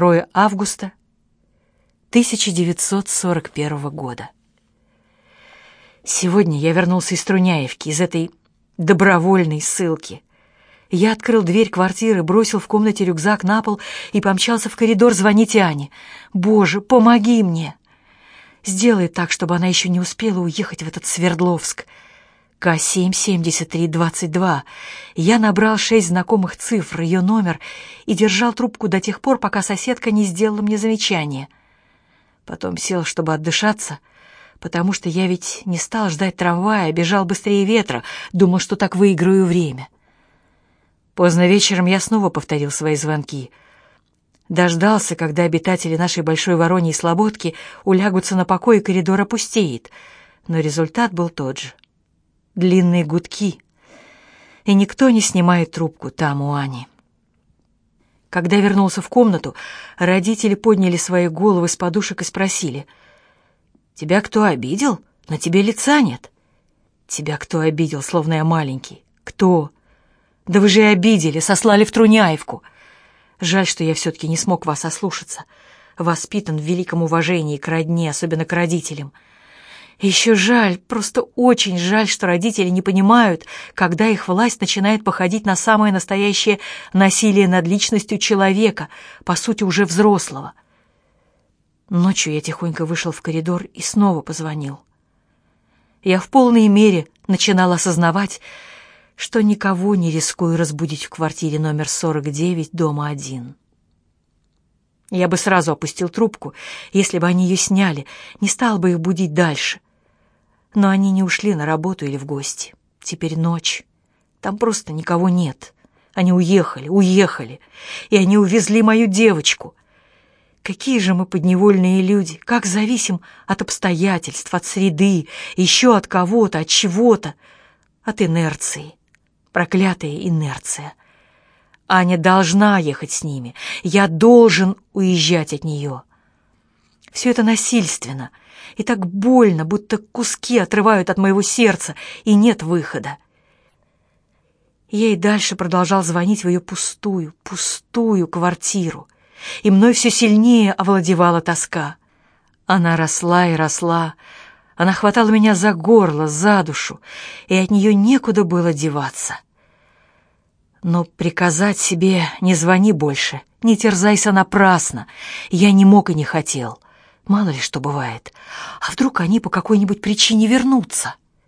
2 августа 1941 года. Сегодня я вернулся из Труняевки, из этой добровольной ссылки. Я открыл дверь квартиры, бросил в комнате рюкзак на пол и помчался в коридор звонить Ане. «Боже, помоги мне!» Сделай так, чтобы она еще не успела уехать в этот Свердловск. К-7-73-22. Я набрал шесть знакомых цифр, ее номер, и держал трубку до тех пор, пока соседка не сделала мне замечание. Потом сел, чтобы отдышаться — потому что я ведь не стал ждать трамвая, бежал быстрее ветра, думал, что так выиграю время. Поздно вечером я снова повторил свои звонки. Дождался, когда обитатели нашей Большой Вороньей Слободки улягутся на покой, и коридор опустеет. Но результат был тот же. Длинные гудки. И никто не снимает трубку там у Ани. Когда вернулся в комнату, родители подняли свои головы с подушек и спросили — Тебя кто обидел? На тебе лица нет. Тебя кто обидел, словно я маленький? Кто? Да вы же и обидели, сослали в Труняевку. Жаль, что я все-таки не смог вас ослушаться. Воспитан в великом уважении к родне, особенно к родителям. Еще жаль, просто очень жаль, что родители не понимают, когда их власть начинает походить на самое настоящее насилие над личностью человека, по сути уже взрослого. Ночью я тихонько вышел в коридор и снова позвонил. Я в полной мере начинал осознавать, что никого не рискую разбудить в квартире номер 49, дома один. Я бы сразу опустил трубку, если бы они ее сняли, не стал бы их будить дальше. Но они не ушли на работу или в гости. Теперь ночь. Там просто никого нет. Они уехали, уехали, и они увезли мою девочку — Какие же мы подневольные люди, как зависим от обстоятельств, от среды, еще от кого-то, от чего-то, от инерции. Проклятая инерция. Аня должна ехать с ними. Я должен уезжать от нее. Все это насильственно и так больно, будто куски отрывают от моего сердца, и нет выхода. Я и дальше продолжал звонить в ее пустую, пустую квартиру и мной все сильнее овладевала тоска. Она росла и росла, она хватала меня за горло, за душу, и от нее некуда было деваться. Но приказать себе «не звони больше», «не терзайся напрасно» я не мог и не хотел. Мало ли что бывает. А вдруг они по какой-нибудь причине вернутся?